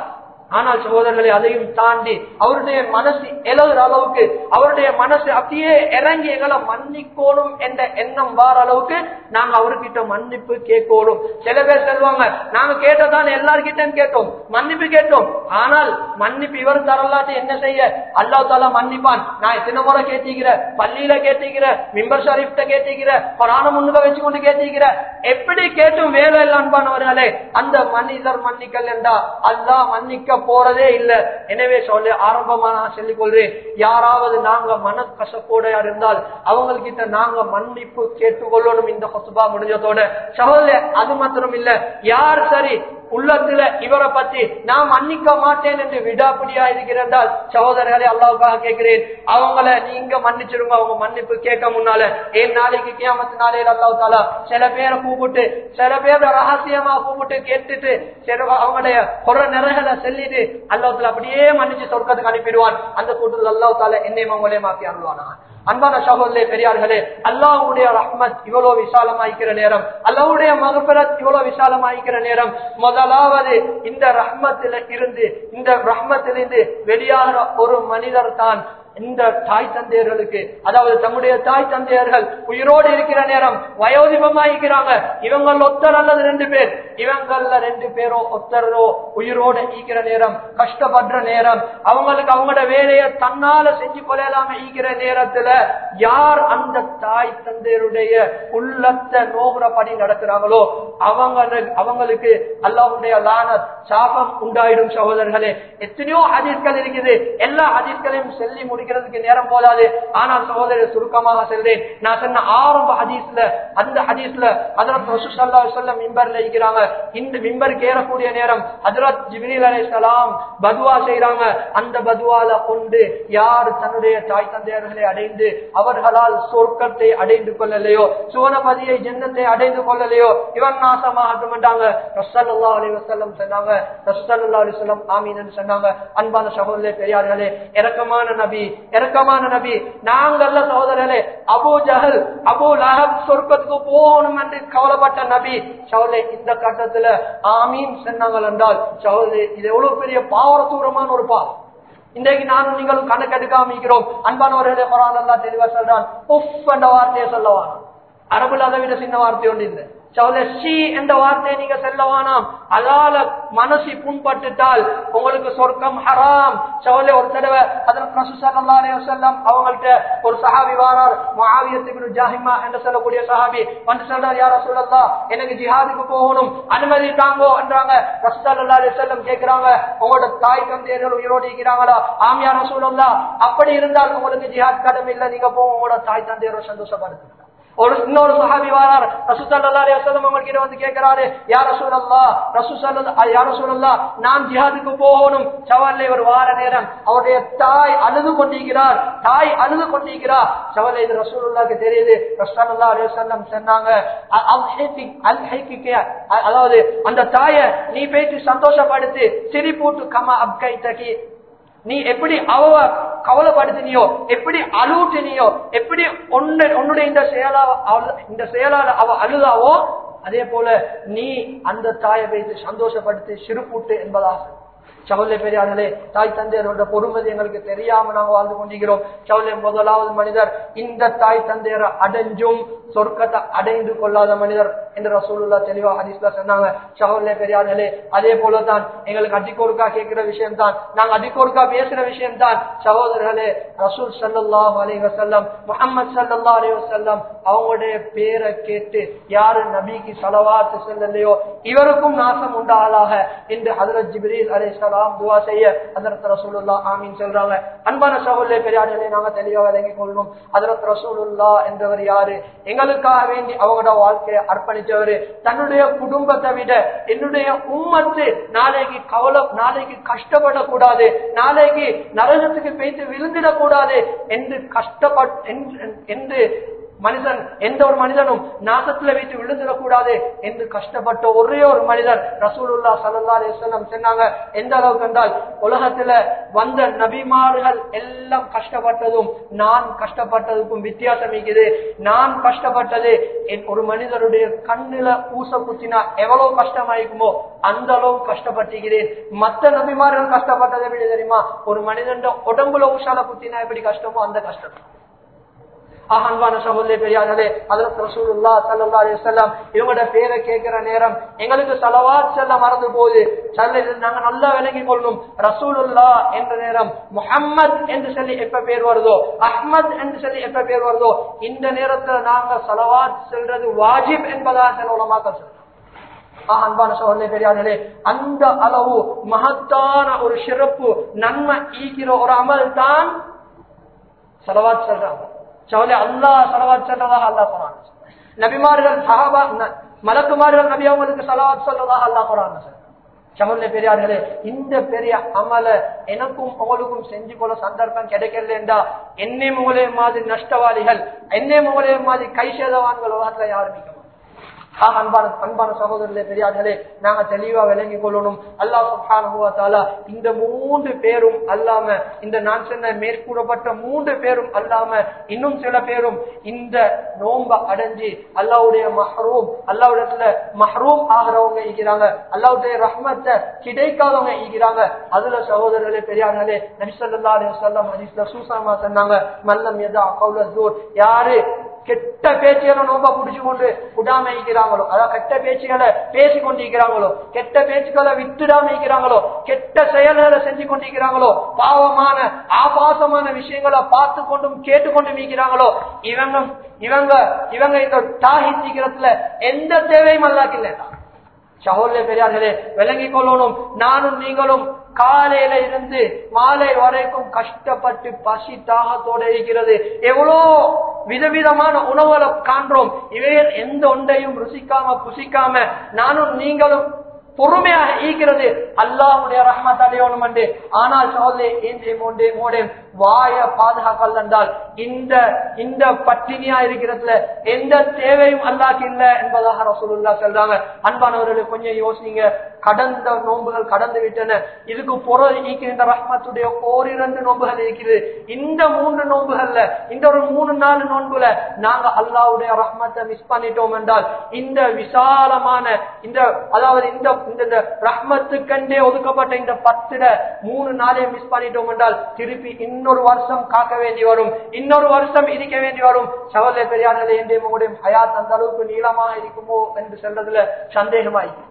ஆனால் சகோதரர்களை அதையும் தாண்டி அவருடைய மனசு எழுதுற அளவுக்கு அவருடைய மனசு அப்படியே இறங்கி எங்களை மன்னிக்கோணும் என்ற எண்ணம் வார அளவுக்கு நாங்க அவர்கிட்ட மன்னிப்பு கேட்கணும். சில பேர் சொல்லுவாங்க நாங்க கேட்டதான் எல்லார்கிட்ட கேட்டோம் மன்னிப்பு கேட்டோம். ஆனால் மன்னிப்பு இவர் தரலாட்டு என்ன செய்ய? அல்லா தாலா மன்னிப்பான். நான் எத்தனை முறை கேட்டிக்கிற பள்ளியில கேட்டிக்கிற மிம்பர் ஷரீப்ட கேட்டிக்கிற பராண முன்னுக வச்சு கொண்டு கேட்டிக்கிற எப்படி கேட்டும் வேலை இல்லான்பானவர்களே அந்த மனிதர் மன்னிக்கல் என்றா அல்லா மன்னிக்க போறதே இல்ல. எனவே சொல்லி ஆரம்பமா நான் சொல்லிக் கொள்றேன் யாராவது நாங்க மனக்கசப்போட இருந்தால் அவங்ககிட்ட நாங்க மன்னிப்பு கேட்டுக்கொள்ளணும் இந்த கொசுபா முடிஞ்சதோட. சகோதர அது மாத்திரம் இல்ல. யார் சரி உள்ளத்துல இவரை பத்தி நான் மன்னிக்க மாட்டேன் என்று விடாப்பிடியா இருக்கிறதால் சகோதரர்களை அல்லாவுக்காக கேட்கிறேன். அவங்கள நீங்க மன்னிச்சிருங்க அவங்க மன்னிப்பு கேட்க முன்னால. ஏன் நாளைக்கு கியாமத்து நாளையில் அல்லாஹ் தாலா சில பேரை கூப்பிட்டு சில பேரை ரகசியமா கூப்பிட்டு கேட்டுட்டு சில அவங்களுடைய குறை நிறைகளை சொல்லிட்டு அல்லாஹ் அப்படியே மன்னிச்சு சொர்க்கத்துக்கு அனுப்பிடுவான். அந்த கூட்டத்தில் அல்லாஹ் தாலா என்னையும் அவங்களே மாத்தி அனுவானா அன்பான சகோதரே பெரியார்களே அல்லாஹ்வுடைய ரஹ்மத் இவ்வளவு விசாலமாய்க்கிற நேரம் அல்லாவுடைய மகபரத் இவ்வளவு விசாலமாய்க்கிற நேரம் முதலாவது இந்த ரஹ்மத்தில இருந்து இந்த ரஹ்மத்திலிருந்து வெளியாகிற ஒரு மனிதர் தான் இந்த தாய் தந்தையர்களுக்கு அதாவது தம்முடைய தாய் தந்தையர்கள் உயிரோடு இருக்கிற நேரம் வயோதிபமாயிருக்கிறாங்க இவங்க ஒத்தர் அல்லது ரெண்டு பேர். இவங்கள்ல ரெண்டு பேரோ ஒத்தரோ உயிரோட ஈக்கிற நேரம் கஷ்டப்படுற நேரம் அவங்களுக்கு அவங்களோட வேலையை தன்னால செஞ்சு கொள்ளலாம ஈக்கிற நேரத்துல யார் அந்த தாய் தந்தையருடைய உள்ளத்தை நோகுறபடி நடக்கிறாங்களோ அவங்க அவங்களுக்கு அல்லாவுடைய லான சாபம் உண்டாயிடும் சகோதரர்களே. எத்தனையோ அதிர்கள் இருக்குது. எல்லா அதிர்களையும் செல்லி முடிக்கிறதுக்கு நேரம் போதாது. ஆனால் சகோதரர் சுருக்கமாக செல்றேன். நான் சொன்ன ஆரம்ப ஹதீஸ்ல அந்த ஹதீஸ்ல அதரத் ரசூசல்லா சொல்லம் மிம்பர்ல இருக்கிறாங்க. இந்த மிம்பருக்கு ஏறக்கூடிய நேரம் ஹதரத் ஜிபிரில் அலைஹிஸ்ஸலாம் பதுவா செய்யறாங்க அந்த பதுவால கொண்டு யார் தன்னுடைய தாய் தந்தையர்களை அடைந்து அவர்களால் சொர்க்கத்தை அடைந்து கொள்ளலையோ சுவனபதியை ஜென்னத்தை அடைந்து கொள்ளலையோ இவன் நாசமாக மாட்டாங்க ரசல்லா அலி வசல்லம் சொன்னாங்க. ரசல்லா அலி சொல்லம் ஆமீன் என்று சொன்னாங்க. அன்பான சகோதரே பெரியார்களே இறக்கமான நபி இறக்கமான நபி. நாங்கள்ல சகோதரர்களே அபு ஜஹல் அபு லஹப் சொர்க்கத்துக்கு போகணும் என்று கவலைப்பட்ட நபி. சவுலே இந்த கட்டத்துல ஆமீன் சொன்னாங்கள் என்றால் சவுலே இது எவ்வளவு பெரிய பாவரத்தூரமான ஒரு பாவம். இன்றைக்கு நானும் நீங்களும் கணக்கெடுக்காம இருக்கிறோம். அன்பானவர்களே பரவாயில்ல தெளிவா சொல்றான் உஃப் என்ற வார்த்தையை சொல்லவான் அரபுல அதை விட சின்ன வார்த்தை ஒன்று இல்லை. சி என்ற வார்த்தையை நீங்க செல்லவானாம் அதால மனசு புண்பட்டுட்டால் உங்களுக்கு சொர்க்கம் ஹராம். சவுலே ஒரு தடவை அதன் செல்லம் அவங்கள்ட்ட ஒரு சஹாபி வாரார் மகாவியத்துக்கு ஜாஹிமா என்று சொல்லக்கூடிய சஹாபி. வந்து சொல்றார் யார சொல்லலா எனக்கு ஜிஹாதுக்கு போகணும் அனுமதி தாங்கோ என்றாங்க. ரசல்லா செல்லம் கேட்கிறாங்க உங்களோட தாய் தந்தையர்கள் உயிரோடு இருக்கிறாங்களா? ஆம் யார சொல்லலா அப்படி இருந்தால் உங்களுக்கு ஜிஹாத் கடமை இல்லை. நீங்க போங்க. உங்களோட தாய் தந்தையரோட சந்தோஷப்படுத்துங்க. ஒரு இன்னொரு சஹாபி வாரார். ரசூசல்லா அலையம் உங்ககிட்ட வந்து கேட்கிறாரு யார் ரசூ சல்லா யார் ரசூலல்லா நான் ஜிஹாதுக்கு போகணும். சவால்ல ஒரு வார நேரம் அவருடைய தாய் அழுது கொண்டிருக்கிறார். தாய் அழுது கொண்டிருக்கிறார். சவால் இது ரசூலுல்லாக்கு தெரியுது. ரசூல்லா அலையம் சொன்னாங்க அதாவது அந்த தாயை நீ பேச்சு சந்தோஷப்படுத்தி சிரிப்பூட்டு கமா அப்கை தகி நீ எப்படி அவ கவலைப்படுத்தினியோ எப்படி அழுட்டினியோ எப்படி உன்னுடைய இந்த செயலால இந்த செயலால அவ அழுதாவோ அதே போல நீ அந்த தாயை வைத்து சந்தோஷப்படுத்தி சிறுபூட்டு என்பதாக சவுலே பெரியார்களே தாய் தந்தையரோட பொறுமதி எங்களுக்கு தெரியாம நாங்க வாழ்ந்து கொண்டிருக்கிறோம். சவுலே முதலாவது மனிதர் இந்த தாய் தந்தையரை அடைஞ்சும் சொர்க்கத்தை அடைந்து கொள்ளாத மனிதர் என்று ரசூலுல்லா தெளிவா ஹரிஸ்ல சொன்னாங்க. சவுலே பெரியார்களே அதே போலதான் எங்களுக்கு அதிகோருக்கா கேட்கிற விஷயம் தான் நாங்க அதிகோருக்கா பேசுற விஷயம் தான் சகோதரர்களே ரசூல் சல்லா அலி வசல்லம் முகமது சல்லா அலி வசல்லம் அவங்களுடைய பேரை கேட்டு யாரு நபிக்கு சலவாத்து செல்லலையோ இவருக்கும் நாசம் உண்டாளாக என்று ஹதரத் ஜிப்ரீல் அலி தேவையானதாம் துவா செய்ய அதரத் ரசூலுல்லா ஆமீன் சொல்றாங்க. அன்பான சகோதரே பெரியார்களே நாங்க தெளிவா விளங்கிக் கொள்ளணும். அதரத் ரசூலுல்லா என்றவர் யாரு? எங்களுக்காக வேண்டி அவங்களோட வாழ்க்கையை அர்ப்பணிச்சவர் தன்னுடைய குடும்பத்தை விட என்னுடைய உம்மத்து நாளைக்கு கவலை நாளைக்கு கஷ்டப்படக்கூடாது. நாளைக்கு நரகத்துக்கு பேய்த்து விழுந்திடக்கூடாது. என்று கஷ்டப்பட் என்று- என்று மனிதன் எந்த ஒரு மனிதனும் நாசத்துல வைத்து விழுந்துடக்கூடாது என்று கஷ்டப்பட்ட ஒரே ஒரு மனிதர் ரசூலுல்லா சல்லா அலிஸ்லாம் சொன்னாங்க. எந்த அளவுக்கு என்றால் உலகத்துல வந்த நபிமார்கள் எல்லாம் கஷ்டப்பட்டதும் நான் கஷ்டப்பட்டதுக்கும் வித்தியாசம் இருக்குது. நான் கஷ்டப்பட்டது என் ஒரு மனிதருடைய கண்ணுல பூச குத்தினா எவ்வளவு கஷ்டமாயிருக்குமோ அந்த அளவு கஷ்டப்பட்டிருக்கிறேன். மத்த நபிமார்கள் கஷ்டப்பட்டது எப்படி தெரியுமா ஒரு மனிதன் உடம்புல ஊசால குத்தினா எப்படி கஷ்டமோ அந்த கஷ்டம். அன்பான சகோதரி பெரியார்களே அதற்கு ரசூலுல்லா சல்லா அலிசல்லாம் இவங்களோட பேரை கேட்கிற நேரம் எங்களுக்கு செலவாத் செல்ல மறந்து போகுது. நாங்க நல்லா விளங்கி கொள்ளணும். ரசூலுல்லா என்ற நேரம் முஹம்மத் என்று சொல்லி எப்ப பேர் வருதோ அஹ்மத் என்று சொல்லி எப்ப பேர் வருதோ இந்த நேரத்துல நாங்க செலவாத் செல்றது வாஜிப் என்பதாக சில உலமாக்கள் சொல்றோம் அன்பான சோழனை பெரியார்களே அந்த அளவு மகத்தான ஒரு சிறப்பு நன்மை ஈக்கிற ஒரு அமல் தான் செலவாத் சொல்றாங்க. சோழ அல்லா சலவாத் சொல்றதாக அல்லா குரான் நபிமார்கள் சஹாபா ந- மலக்குமார்கள் நபி அவங்களுக்கு சலவாத் சொல்றதாக அல்லா குரான் சமூக பெரியார்களே இந்த பெரிய அமல எனக்கும் உங்களுக்கும் செஞ்சு போல சந்தர்ப்பம் கிடைக்கலண்டா என்னே உங்களே மாதிரி நஷ்டவாளிகள் என்னே உங்களே மாதிரி கை சேதவான்கள் உலகத்துல யாரும் ஆக அன்பான அன்பான சகோதரர்களே பெரியார்களே நாங்க தெளிவா விளங்கி கொள்ளணும். அல்லாஹ் சுப்ஹானஹு இந்த மூன்று பேரும் அல்லாம இந்த நான் சொன்ன மேற்கூறப்பட்ட மூன்று பேரும் அல்லாம இன்னும் சில பேரும் இந்த நோம்ப அடைஞ்சு அல்லாவுடைய மஹரூம் அல்லாவுடைய மஹரூம் ஆகிறவங்க இருக்கிறாங்க. அல்லாவுடைய ரஹ்மத்தை கிடைக்காதவங்க இருக்கிறாங்க. அதுல சகோதரர்களே பெரியார்களே நபிசல்லா ஸல்லல்லாஹு அலைஹி வஸல்லம் ஹதீஸ்ல சொன்னாங்க மல்லம் எதா கவுல ஜூர் யாரு கெட்ட பேச்சுகளை நோம்ப புடிச்சு கொண்டு விடாம இருக்கிறாங்களோ? அதாவது கெட்ட பேச்சுகளை பேசி கொண்டிருக்கிறாங்களோ கெட்ட பேச்சுக்களை விட்டுடாம இருக்கிறாங்களோ? கெட்ட செயல்களை செஞ்சு கொண்டிருக்கிறாங்களோ பாவமான ஆபாசமான விஷயங்களை பார்த்து கொண்டும் கேட்டுக்கொண்டும் இருக்கிறாங்களோ? இவங்க இவங்க இவங்க இந்த தாகி சீக்கிரத்துல எந்த தேவையும் அல்லாக்கில்லை சகோதர பெரியார்களே விளங்கிக் கொள்ளணும். நானும் நீங்களும் காலையில இருந்து மாலை வரைக்கும் கஷ்டப்பட்டு பசி தாகத்தோட இருக்கிறது. எவ்வளோ விதவிதமான உணவுகளை காண்றோம். இவைகள் எந்த ஒன்றையும் ருசிக்காம புசிக்காம நானும் நீங்களும் பொறுமையாக ஈக்கிறது. அல்லாஹுடைய ரஹ்மத் அடையணும் என்று ஆனால் சோதே ஏன்றே மோண்டே மோடேன். வாய பாதுகாக்கல் என்றால் இந்த இந்த பட்டினியா இருக்கிறதுல எந்த தேவையும் அல்லாக்கு இல்ல என்பதாக ரசூலுல்லா சொல்றாங்க. அன்பானவர்கள் கொஞ்சம் யோசிங்க. கடந்த நோன்புகள் கடந்து விட்டன. இதுக்கு பொருள் ஈக்கின்ற ரஹ்மத்துடைய ஓரிரண்டு நோன்புகள் இருக்குது. இந்த மூன்று நோன்புகள்ல இந்த ஒரு மூணு நாலு நோன்புல நாங்க அல்லாவுடைய ரஹ்மத்தை மிஸ் பண்ணிட்டோம் என்றால் இந்த விசாலமான இந்த அதாவது இந்த இந்த- இந்த ரஹ்மத்துக்கண்டே ஒதுக்கப்பட்ட இந்த பத்துல மூணு நாளையும் மிஸ் பண்ணிட்டோம் என்றால் திருப்பி இந்த இன்னொரு வருஷம் காக்க வேண்டி வரும். இன்னொரு வருஷம் இருக்க வேண்டி வரும். சவலை பெரியார்களே என்றே உங்களுடைய ஹயாத் அந்த அளவுக்கு நீளமாக இருக்குமோ என்று சொல்றதுல சந்தேகமாயிருக்கு.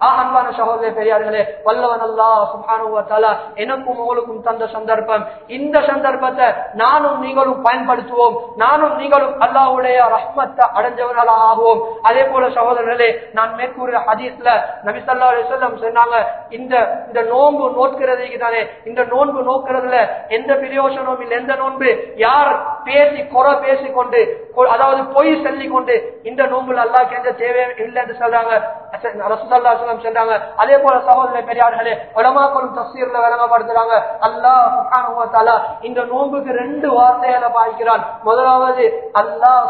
அன்பான சகோதர பெரியார்களே வல்லவன் அல்லா சுபானுவத்தாலா எனக்கும் உங்களுக்கும் தந்த சந்தர்ப்பம். இந்த சந்தர்ப்பத்தை நானும் நீங்களும் பயன்படுத்துவோம். நானும் நீங்களும் அல்லாவுடைய ரஹ்மத்தை அடைஞ்சவனால ஆகுவோம் அதே போல சகோதரர்களே நான் மேற்கூறிய ஹதீஸ்ல நபிசல்லா ஸல்லல்லாஹு சொன்னாங்க இந்த இந்த நோன்பு நோக்கிறதுக்கு தானே இந்த நோன்பு நோக்கிறதுல எந்த பிரயோசனமும் இல்லை. எந்த நோன்பு? யார் பேசி குறை பேசிக்கொண்டு அதாவது பொய் சொல்லி கொண்டு இந்த நோன்புல அல்லாஹ் கேட்ட தேவை இல்லை என்று சொல்றாங்க. ரசூலுல்லாஹி அலைஹி சொல்றாங்க அதே போல சகோதர பெரியார்களே உலமாக்களும் விளங்கப்படுத்துறாங்க அல்லாஹ் இந்த நோன்புக்கு ரெண்டு வார்த்தைகளை பாவிக்கிறான். முதலாவது அல்லாஹ்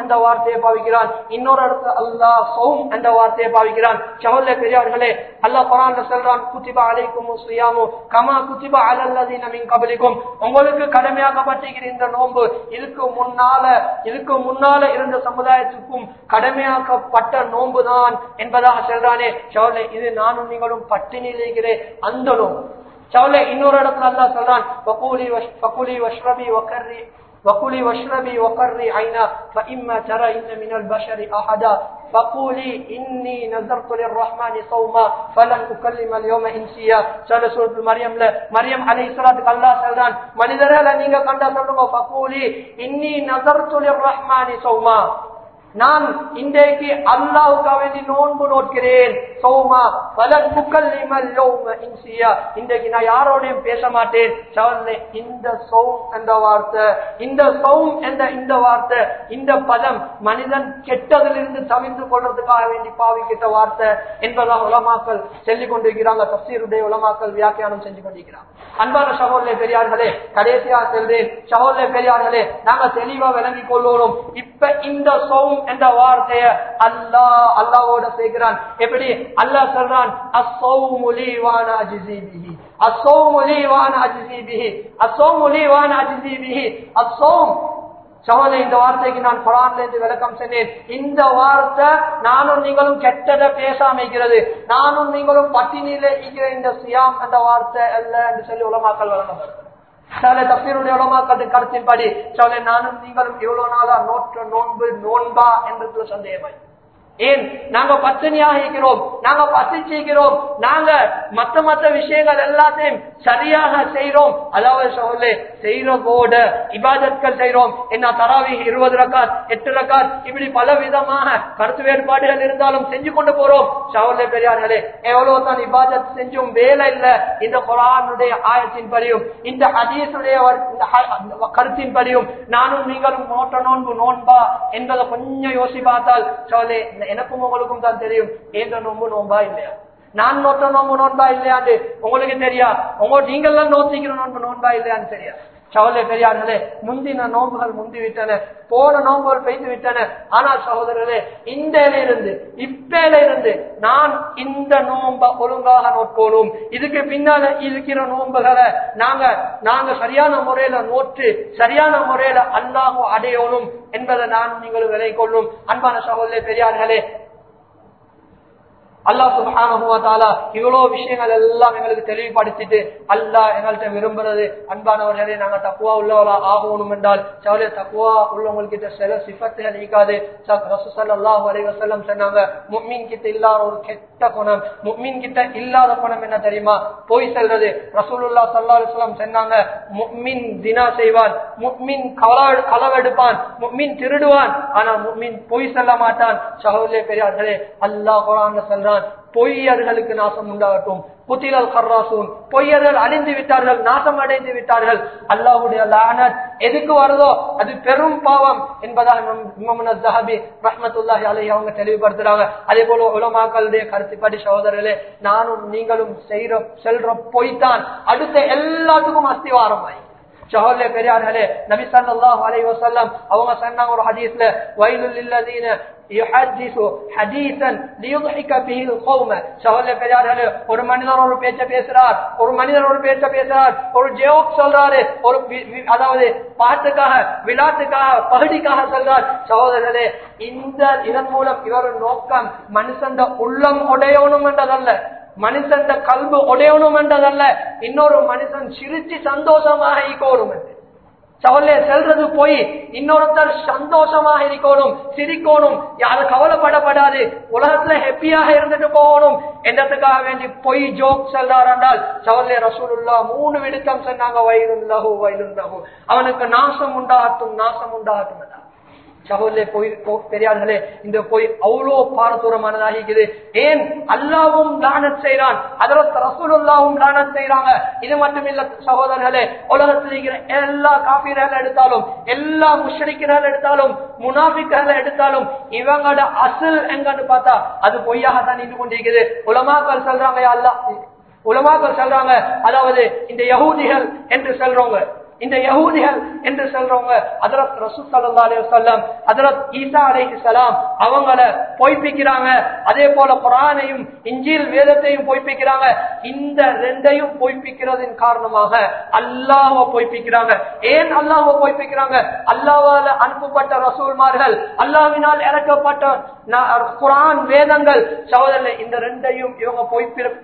என்ற வார்த்தையை பாவிக்கிறான். இன்னொரு இடத்துல அல்லாஹ் சௌம் என்ற வார்த்தையை பாவிக்கிறான். சகோதர பெரியார்களே அல்லாஹ் குர்ஆன்ல சொல்றான் குத்திபா அலைக்கும் சியாமு கமா குத்திபா அலல்லதீன மின் கபலிக்கும். உங்களுக்கு கடமையாக்கப்பட்டிருக்கிற இந்த நோன்பு இதுக்கு முன்னால இதுக்கு முன்னால இருந்த சமுதாயத்துக்கும் கடமையாக்கப்பட்ட நோன்பு தான் என்பதாக சொல்றானே சவலை இது நானும் நீங்களும் பட்டினியில் இருக்கிறேன் அந்த நோன்பு சவலை இன்னொரு இடத்துல அல்லாஹ் சொல்றான் பகூலி வஷ் பகுலி வஷ்ரபி வக்கர்ரி وكلي واشربي وقري عينا فإما ترين من البشر أحدا فقولي إني نذرت للرحمن صوما فلن أكلم اليوم إنسيا سأل سورة مريم لا مريم عليه الصلاة الله سلام மனிதர்கள நீங்க கண்டா சொல்லுங்க فقولي إني نذرت للرحمن صوما நான் இன்றைக்கு அல்லாவுக்காக வேண்டி நோன்பு நோக்கிறேன் சௌமா பல முக்கல்லிமல் இன்சியா. இன்றைக்கு நான் யாரோடையும் பேச மாட்டேன். இந்த சௌம் என்ற வார்த்தை இந்த சௌம் என்ற இந்த வார்த்தை இந்த பதம் மனிதன் கெட்டதிலிருந்து தவிர்த்து கொள்றதுக்காக வேண்டி பாவிக்கிட்ட வார்த்தை என்பதாக உலமாக்கல் சொல்லிக் கொண்டிருக்கிறாங்க. தப்சீருடைய உலமாக்கல் வியாக்கியானம் செஞ்சு கொண்டிருக்கிறாங்க. அன்பான சகோதரே பெரியார்களே கடைசியா செல்றேன். சகோதரே பெரியார்களே நாங்க தெளிவா விளங்கிக் கொள்ளணும் இப்ப இந்த சௌம் என்ற வார்த்தைய அல்லா அல்லாவோட சேர்க்கிறான். எப்படி? அல்லா சொல்றான் இந்த வார்த்தைக்கு நான் குரான்ல இருந்து விளக்கம் சொன்னேன். இந்த வார்த்தை நானும் நீங்களும் கெட்டதை பேசாம இருக்கிறது நானும் நீங்களும் பட்டினியில இருக்கிற இந்த சியாம் என்ற வார்த்தை அல்ல என்று சொல்லி உலமாக்கல் வழங்க சில தப்பீருடைய உலமாக்கள் கருத்தின்படி சில நானும் நீங்களும் எவ்வளவு நாளா நோற்று நோன்பு நோன்பா என்று சந்தேகமாய். ஏன்? நாங்க பத்தினியாக இருக்கிறோம். நாங்க பசிச்சிக்கிறோம். நாங்க மத்த மத்த விஷயங்கள் எல்லாத்தையும் சரியாக செய்யறோம் அதாவது சொல்ல செய்யற போட இபாதத்கள் செய்யறோம் என்ன தராவி இருபது ரக்காத் எட்டு ரக்காத் இப்படி பல விதமாக கருத்து வேறுபாடுகள் இருந்தாலும் செஞ்சு கொண்டு போறோம். சவுல்ல பெரியார்களே எவ்வளவு தான் இபாதத் செஞ்சும் வேலை இல்ல இந்த குரானுடைய ஆயத்தின் படியும் இந்த ஹதீசுடைய கருத்தின் படியும். நானும் நீங்களும் நோட்ட நோன்பு நோன்பா என்பதை கொஞ்சம் யோசி பார்த்தால் சவுலே எனக்கும் உங்களுக்கும் தான் தெரியும். ஏந்த நோன்பு நோன்பா இல்லையா? நான் நோட்ட நோம்பு நோன்பா இல்லையாண்டு? உங்களுக்கு தெரியா? உங்க நீங்கெல்லாம் நோத்திக்கிற நோன்பு நோன்பா இல்லையான்னு தெரியா சகோதர பெரியார்களே முந்தின நோம்புகள் முந்தி விட்டன போன நோம்புகள் பெய்து விட்டன ஆனால் சகோதரர்களே இந்த இருந்து இப்பேல இருந்து நான் இந்த நோம்ப ஒழுங்காக நோக்கணும் இதுக்கு பின்னால இருக்கிற நோம்புகளை நாங்க நாங்க சரியான முறையில நோற்று சரியான முறையில அல்லாஹோ அடையணும் என்பதை நான் நீங்கள் விலை கொள்ளும் அன்பான சகோதரே பெரியார்களே அல்லாஹ் சுபஹானஹுவதாலா இவ்வளவு விஷயங்கள் எல்லாம் எங்களுக்கு தெளிவுபடுத்திட்டு அல்லாஹ் எங்கள்கிட்ட விரும்புறது. அன்பானவர்களே நாங்க தக்குவா உள்ளவளா ஆகணும் என்றால் சவலே தக்குவா உள்ளவங்ககிட்ட சில சிபத்தை நீக்காது சொன்னாங்க முக்மீன் கிட்ட இல்லாத ஒரு கெட்ட குணம் முக்மீன் கிட்ட இல்லாத குணம் என்ன தெரியுமா? போய் செல்றது. ரசூலுல்லா சல்லா அலைஹி சொன்னாங்க முக்மின் தினா செய்வான் முக்மின் களவெடுப்பான் முக்மின் திருடுவான் ஆனா முக்மின் பொய் செல்ல மாட்டான். சகோதரே பெரியார்களே அல்லாஹ் குரான் சொல்றான் பொய்யர்களுக்கு நாசம் உண்டாகட்டும். புத்திரல் கர்ராசூன். பொய்யர்கள் அழிந்து விட்டார்கள் நாசம் அடைந்து விட்டார்கள். அல்லாவுடைய லானத் எதுக்கு வருதோ அது பெரும் பாவம் என்பதாக ஜஹபி ரஹமத்துல்லாஹி அலை அவங்க தெளிவுபடுத்துறாங்க. அதே போல உலமாக்களுடைய கருத்துப்படி சகோதரர்களே நானும் நீங்களும் செய்யற செல்ற பொய்தான் அடுத்த எல்லாத்துக்கும் அஸ்திவாரமாய் சகோதர பெரியார்களே நபி சல்லாஹ் அலை வசல்லாம் அவங்க சொன்னாங்க ஒரு ஹதீஸ்ல வயலுல் இல்லதீன ஒரு மனிதர் ஒரு பேச்ச பேசுறார் ஒரு மனிதர் ஒரு பேச்ச பேசுறார் ஒரு ஜோக் சொல்றாரு ஒரு அதாவது பாட்டுக்காக விளாட்டுக்காக பகுதிக்காக சொல்றார். சகோதரர்களே இந்த இதன் மூலம் இவர் நோக்கம் மனுஷன் உள்ளம் உடையவனும் என்றதல்ல. மனுஷன் கல்பு உடையணும் என்றதல்ல இன்னொரு மனுஷன் சிரிச்சு சந்தோஷமாக இருக்கணும் என்று சவல்ல செல்றது போய் இன்னொருத்தர் சந்தோஷமாக இருக்கணும் சிரிக்கணும் யாரும் கவலைப்படப்படாது உலகத்துல ஹெப்பியாக இருந்துட்டு போகணும். என்னத்துக்காக வேண்டி பொய் ஜோக் செல்றார் என்றால் சவல்ல ரசூலுல்லா மூணு விடுத்தம் சொன்னாங்க வயலுல்லஹு வயலுல்லஹு அவனுக்கு நாசம் உண்டாகட்டும் நாசம் உண்டாகட்டும். சகோதரே போய் பெரியார்களே இந்த போய் அவ்வளோ பாரதூரமானதாகிறது ஏன்? அல்லாவும் லானத் செய்யறான் அதற்கு ரசூலுல்லாவும் லானத் செய்யறாங்க இது மட்டும் இல்ல சகோதரர்களே உலகத்தில் இருக்கிற எல்லா காப்பீர்கள் எடுத்தாலும் எல்லா முஷரிக்கள் எடுத்தாலும் முனாஃபிக்கள் எடுத்தாலும் இவங்களோட அசல் எங்கன்னு பார்த்தா அது பொய்யாக தான் நின்று கொண்டிருக்குது. உலமாக்கள் சொல்றாங்க அல்லா உலமாக்கள் சொல்றாங்க அதாவது இந்த யகூதிகள் என்று சொல்றவங்க இந்த யகூதிகள் என்று சொல்றவங்க அதரத் ரசூ சல்லா அலி வல்லம் அதரத் ஈசா அலைக்கு சலாம் அவங்கள பொய்ப்பிக்கிறாங்க. அதே போல குரானையும் இஞ்சில் வேதத்தையும் பொய்ப்பிக்கிறாங்க. இந்த ரெண்டையும் பொய்ப்பிக்கிறதின் காரணமாக அல்லாஹ பொய்ப்பிக்கிறாங்க. ஏன் அல்லாஹ பொய்ப்பிக்கிறாங்க? அல்லாவால அனுப்பப்பட்ட ரசூல்மார்கள் அல்லாவினால் இறக்கப்பட்ட குரான் வேதங்கள் சகோதரர் இந்த ரெண்டையும் இவங்க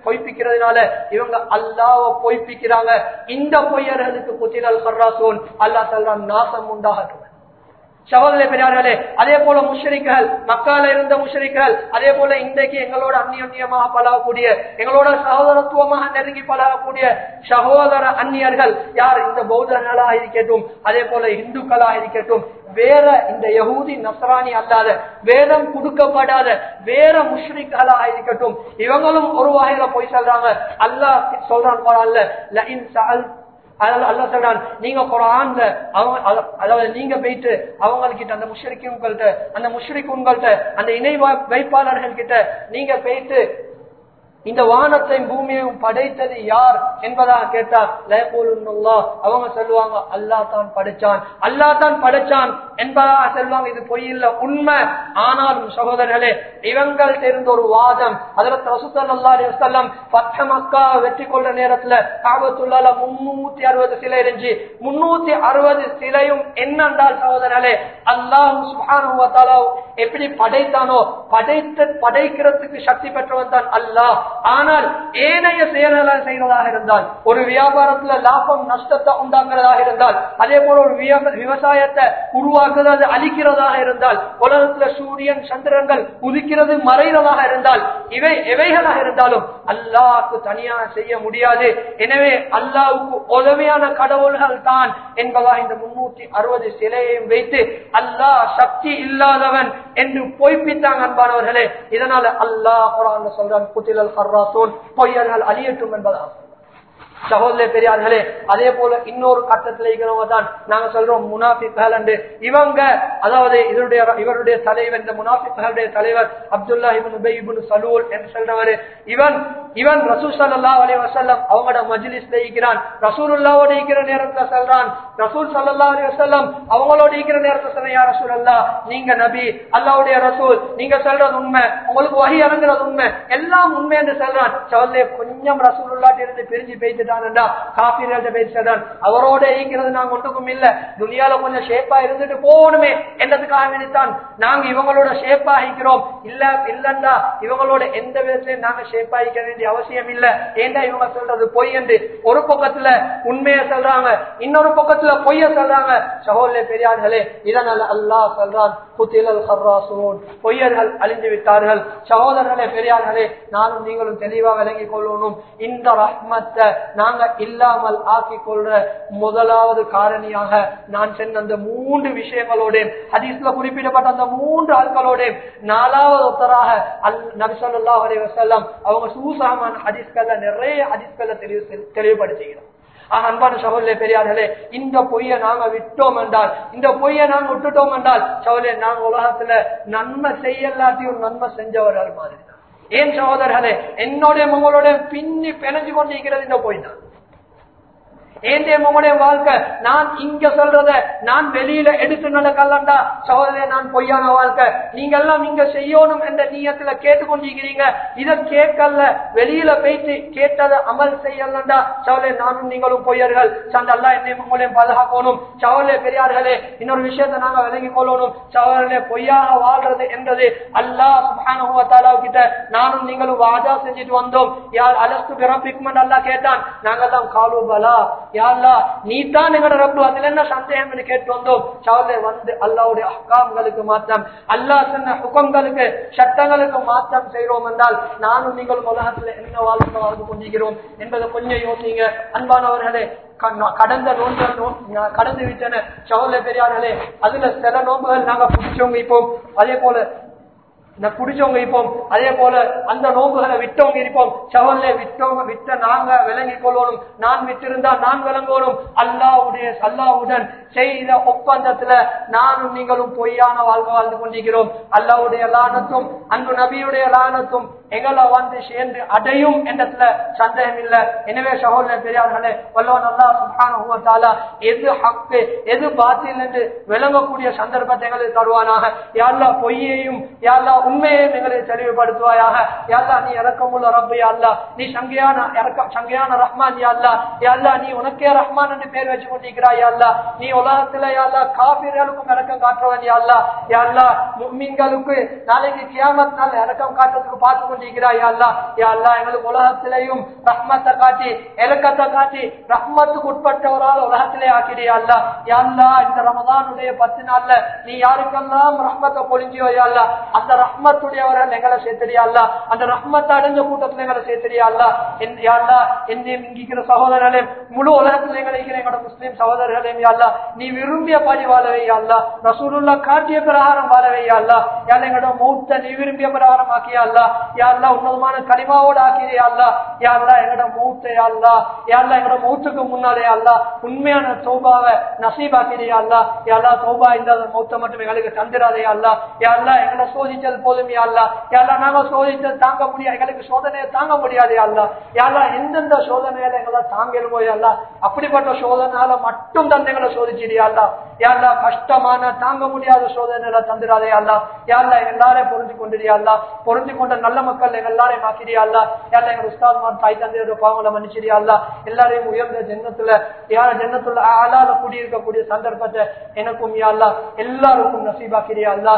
பொய்ப்பிக்கிறதுனால இவங்க அல்லாவ பொய்ப்பிக்கிறாங்க. இந்த பொய்யர்களுக்கு புத்திரல் கர்ராசோன். அல்லா தல்லாம் நாசம் உண்டாகட்டும். சகோதர பெரியார்களே அதே போல முஷரிக்கள் மக்கால இருந்த முஷரிக்கள் அதே போல இன்றைக்கு எங்களோட அந்நியமாக பழகக்கூடிய எங்களோட சகோதரத்துவமாக நெருங்கி பழகக்கூடிய சகோதர அந்நியர்கள் யார்? இந்த பௌத்தர்களாக இருக்கட்டும் அதே போல இந்துக்களாக இருக்கட்டும் வேற இந்த யகூதி நசராணி அல்லாத வேதம் கொடுக்கப்படாத வேற முஷ்ரிக்களா இருக்கட்டும் இவங்களும் ஒரு வகையில போய் சொல்றாங்க. அல்லாஹ் சொல்றான் போறான்ல அதனால அல்லா சொல்றான் நீங்க குரான்ல அவங்க அதாவது நீங்க போயிட்டு அவங்கள்கிட்ட அந்த முஷரிக்கு உங்கள்கிட்ட அந்த முஷரிக்கு உங்கள்கிட்ட அந்த இணை வைப்பாளர்கள் கிட்ட நீங்க போயிட்டு இந்த வானத்தையும் பூமியையும் படைத்தது யார் என்பதாக கேட்டா லயபூலுல்லா அவங்க சொல்லுவாங்க அல்லா தான் படைச்சான். அல்லா தான் படைச்சான் என்பதாக சொல்லுவாங்க இது பொய் இல்ல உண்மை. ஆனாலும் சகோதரர்களே இவங்கள் தெரிந்த ஒரு வாதம் அதுல ரசூசல்லா அலிவசல்லம் பத்த மக்கா வெற்றி கொள்ள நேரத்துல காபத்துள்ளால முன்னூத்தி அறுபது சிலை இருந்துச்சு. முன்னூத்தி அறுபது சிலையும் என்னென்றால் சகோதரர்களே அல்லாஹ் சுப்ஹானஹு எப்படி படைத்தானோ படைத்த படைக்கிறதுக்கு சக்தி பெற்றவன் தான் அல்லாஹ். ஆனால் ஏனைய செயல்களை செய்வதாக இருந்தால் ஒரு வியாபாரத்துல லாபம் நஷ்டத்தை உண்டாக்குறதாக இருந்தால் அதே போல ஒரு விவசாயத்தை உருவாக்குறது அழிக்கிறதாக இருந்தால் உலகத்துல சூரியன் சந்திரங்கள் உதிக்கிறது மறைகிறதாக இருந்தால் இவை எவைகளாக இருந்தாலும் அல்லாவுக்கு தனியாக செய்ய முடியாது. எனவே அல்லாவுக்கு உதவியான கடவுள்கள் தான் என்பதாக இந்த முன்னூத்தி அறுபது சிலையையும் வைத்து அல்லாஹ் சக்தி இல்லாதவன் என்று பொய்ப்பித்தாங்க அன்பானவர்களே. இதனால அல்லாஹ் சொல்றான் குட்டிலல் ஹர்ராசூன் பொய்யர்கள் அழியட்டும் என்பதாகும். சகோதர பெரியார்களே அதே போல இன்னொரு கட்டத்தில் இருக்கிறவங்க தான் நாங்க சொல்றோம் முனாஃபிக்கள் என்று. இவங்க அதாவது இவருடைய இவருடைய தலைவர் இந்த முனாஃபிக்களுடைய தலைவர் Abdullah ibn Ubayy ibn Salul என்று சொல்றவர். இவன் இவன் ரசூல் அல்லா அலி வசல்லம் அவங்களோட மஜ்லிஸ்ல இருக்கிறான். ரசூலுல்லாவோட இருக்கிற நேரத்துல சொல்றான் ரசூல் சல்லா அலி வசல்லம் அவங்களோட இருக்கிற நேரத்துல சொல்றான் ரசூல் அல்லா நீங்க நபி அல்லாவுடைய ரசூல் நீங்க சொல்றது உண்மை உங்களுக்கு வகி இறங்குறது உண்மை எல்லாம் உண்மை என்று சொல்றான். சவல்லே கொஞ்சம் ரசூலுல்லாஹ் இருந்து பிரிஞ்சு பேசிட்டான்டா பேசிட்டான் அவரோட இருக்கிறது நாங்க ஒன்றுக்கும் இல்ல. துணியால கொஞ்சம் ஷேப்பா இருந்துட்டு போகணுமே என்றதுக்காக நினைத்தான் நாங்க இவங்களோட ஷேப்பா ஆகிக்கிறோம். இல்ல இல்லண்டா. இவங்களோட எந்த விதத்திலையும் நாங்க ஷேப்பா ஆகிக்க வேண்டிய அவசியம் இல்ல. ஏண்டா இவங்க சொல்றது பொய் என்று? ஒரு பக்கத்துல உண்மையை சொல்றாங்க. இன்னொரு பக்கத்துல பொய்ய சொல்றாங்க. சகோதர பெரியார்களே இதனால் அல்லாஹ் சொல்றான் குத்திலல் ஹர்ராசூன் பொய்யர்கள் அழிந்து விட்டார்கள். சகோதரர்களே பெரியார்களே நானும் நீங்களும் தெளிவா விளங்கிக் கொள்ளணும். இந்த ரஹ்மத்தை நாங்க இல்லாமல் ஆக்கிக் கொள்ற முதலாவது காரணியாக நான் சென்ற அந்த மூன்று விஷயங்களோட ஹதீஸ்ல குறிப்பிடப்பட்ட அந்த மூன்று ஆட்களோட நாலாவது ஒருத்தராக அல் நபிசல்லா அலி வசல்லம் அவங்க சூசாமான் ஹதீஸ்கள்ல நிறைய ஹதீஸ்கள்ல தெளிவு தெளிவுபடுத்துகிறோம் ஆஹ் அன்பான சகோதரே பெரியார்களே இந்த பொய்யை நாங்க விட்டோம் என்றால் இந்த பொய்யை நாங்க விட்டுட்டோம் என்றால் சகோதரே நாங்க உலகத்துல நன்மை செய்யலாத்தையும் நன்மை செஞ்சவர்கள் மாதிரி தான். ஏன் சகோதரர்களே என்னோட உங்களோட பின்னி பிணைஞ்சு கொண்டிருக்கிறது இந்த பொய் உங்களுடைய வாழ்க்கை? நான் இங்க சொல்றத நான் வெளியில எடுத்து நடக்கலண்டா? சகோதரே நான் பொய்யான வாழ்க்கை. நீங்க எல்லாம் இங்க செய்யணும் என்ற நீயத்துல கேட்டுக்கொண்டிருக்கிறீங்க. இத கேட்கல. வெளியில போயிட்டு கேட்டதை அமல் செய்யலண்டா? சகோதரே நானும் நீங்களும் பொய்யர்கள். சண்டல்லா என்னை உங்களையும் பாதுகாக்கணும். சவலே பெரியார்களே இன்னொரு விஷயத்தை நாங்க விளங்கி கொள்ளணும். சவலே பொய்யாக வாழ்றது என்றது அல்லாஹ் சுப்ஹானஹு கிட்ட நானும் நீங்களும் வாதா செஞ்சுட்டு வந்தோம். யார் அலஸ்து பிறப்பிக்கும் அல்லாஹ் கேட்டான். நாங்க தான் காலு பலா. யா அல்லாஹ் நீ தான் எங்களோட ரப்பு. அதுல என்ன சந்தேகம் என்று கேட்டு வந்தோம். சகோதரே வந்து அல்லாஹ்வுடைய அஹ்காம்களுக்கு மாற்றம் அல்லாஹ் சொன்ன ஹுகம்களுக்கு சட்டங்களுக்கு மாற்றம் செய்கிறோம் என்றால் நானும் நீங்கள் உலகத்துல என்ன வாழ்க்கை வாழ்ந்து கொண்டிருக்கிறோம் என்பதை கொஞ்சம் யோசிங்க. அன்பானவர்களே க- கடந்த நோன்புகள் நோ- கடந்து விட்டன. சகோதர பெரியார்களே அதுல சில நோன்புகள் நாங்க பிடிச்சவங்க இப்போ. அதே போல குடிச்சவங்க இருப்போம். அதே போல அந்த நோம்புகளை விட்டவங்க இருப்போம். சவல்ல விட்டவங்க விட்ட நாங்க விளங்கிக் கொள்ளணும். நான் விட்டிருந்தா நான் விளங்கணும் அல்லாவுடைய அல்லாவுடன் செய்த ஒப்பந்தத்துல நானும் நீங்களும் பொய்யான வாழ்வு வாழ்ந்து கொண்டிருக்கிறோம். அல்லாவுடைய லானத்தும் அன்பு நபியுடைய லானத்தும் எங்களை வந்து சேர்ந்து அடையும் என்றதுல சந்தேகம் இல்லை எனவே சகோதர பெரியார்களே வல்லவன் அல்லா சுப்ஹானஹு எது ஹக்கு எது பாத்தில் என்று விளங்கக்கூடிய சந்தர்ப்பத்தை எங்களுக்கு தருவானாக. யாழ்லா பொய்யையும் யாழ்லா உண்மையையும் எங்களை தெளிவுபடுத்துவாயாக. யாழ்லா நீ இறக்கமுள்ள ரப்பு யாழ்லா நீ சங்கையான இறக்க சங்கையான ரஹ்மான் யாழ்லா யாழ்லா நீ உனக்கே ரஹ்மான் என்று பேர் வச்சு கொண்டிருக்கிறாய் யாழ்லா நீ உலகத்துல யாழ்லா காபிர்களுக்கும் இறக்கம் காட்டுறவன் யாழ்லா யாழ்லா முக்மீன்களுக்கு நாளைக்கு கியாமத் நாள் இறக்கம் காட்டுறதுக்கு பார்த்து அல்லா யா அல்லா எங்களுக்கு ரஹ்மத்தை காட்டி இலக்கத்தை காட்டி ரஹ்மத்துக்கு உட்பட்டவரால் உலகத்திலே ஆக்கிறியா அல்லா. யா அல்லா இந்த ரமதானுடைய பத்து நாள்ல நீ யாருக்கெல்லாம் ரஹ்மத்தை பொழிஞ்சியோ யா அல்லா அந்த ரஹ்மத்துடையவர்கள் எங்களை சேர்த்துறியா அல்லா. அந்த ரஹ்மத்தை அடைஞ்ச கூட்டத்துல எங்களை சேர்த்துறியா அல்லா. யா அல்லா என்னையும் இங்கிக்கிற சகோதரர்களே முழு உலகத்தில் எங்களை எங்களோட முஸ்லீம் சகோதரர்களையும் யா அல்லா. நீ விரும்பிய பாடி வாழவே யா அல்லா. ரசூலுல்லா காட்டிய பிரகாரம் வாழவே யா அல்லா. யா எங்களோட மௌத்த நீ விரும்பிய பிரகாரம் ஆக்கியா அல்லா. யா யாருலா உன்னதமான களிமாவோட ஆக்கிறே அல்லா யாருலா எங்களோட மௌத்த அல்லா யாருலா எங்களோட மௌத்துக்கு முன்னாலே அல்லா உண்மையான சோபாவை நசீபாக்கிறே அல்லா யாருலா சோபா இல்லாத மூத்த மட்டும் எங்களுக்கு தந்திராதே அல்லா யாருலா எங்களை சோதிச்சது போதுமே அல்லா யாருலா நாங்க சோதிச்சது தாங்க முடியாது. எங்களுக்கு சோதனையை தாங்க முடியாதே அல்லா யாருலா எந்தெந்த சோதனையில எங்களை தாங்கிடுமோ அல்லா அப்படிப்பட்ட சோதனால மட்டும் தான் எங்களை சோதிச்சிடியா அல்லா யாருலா கஷ்டமான தாங்க முடியாத சோதனையில தந்திராதே அல்லா யாருலா எல்லாரையும் பொருந்தி கொண்டிரியா அல்லா பொருந்தி கொண்ட நல்ல மக்கள் எங்க எல்லாரையும் ஆக்கிறியா அல்ல? யா எங்க உஸ்தாத்மார் தாய் தந்தையோட பாவங்களை மன்னிச்சிரியா அல்லா? எல்லாரையும் உயர்ந்த ஜென்னத்துல யார ஜென்னத்துல அலால கூடியிருக்கக்கூடிய சந்தர்ப்பத்தை எனக்கும் யா அல்ல எல்லாருக்கும் நசீபாக்கிறியா அல்ல?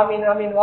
ஆமீன் ஆமீன் வா.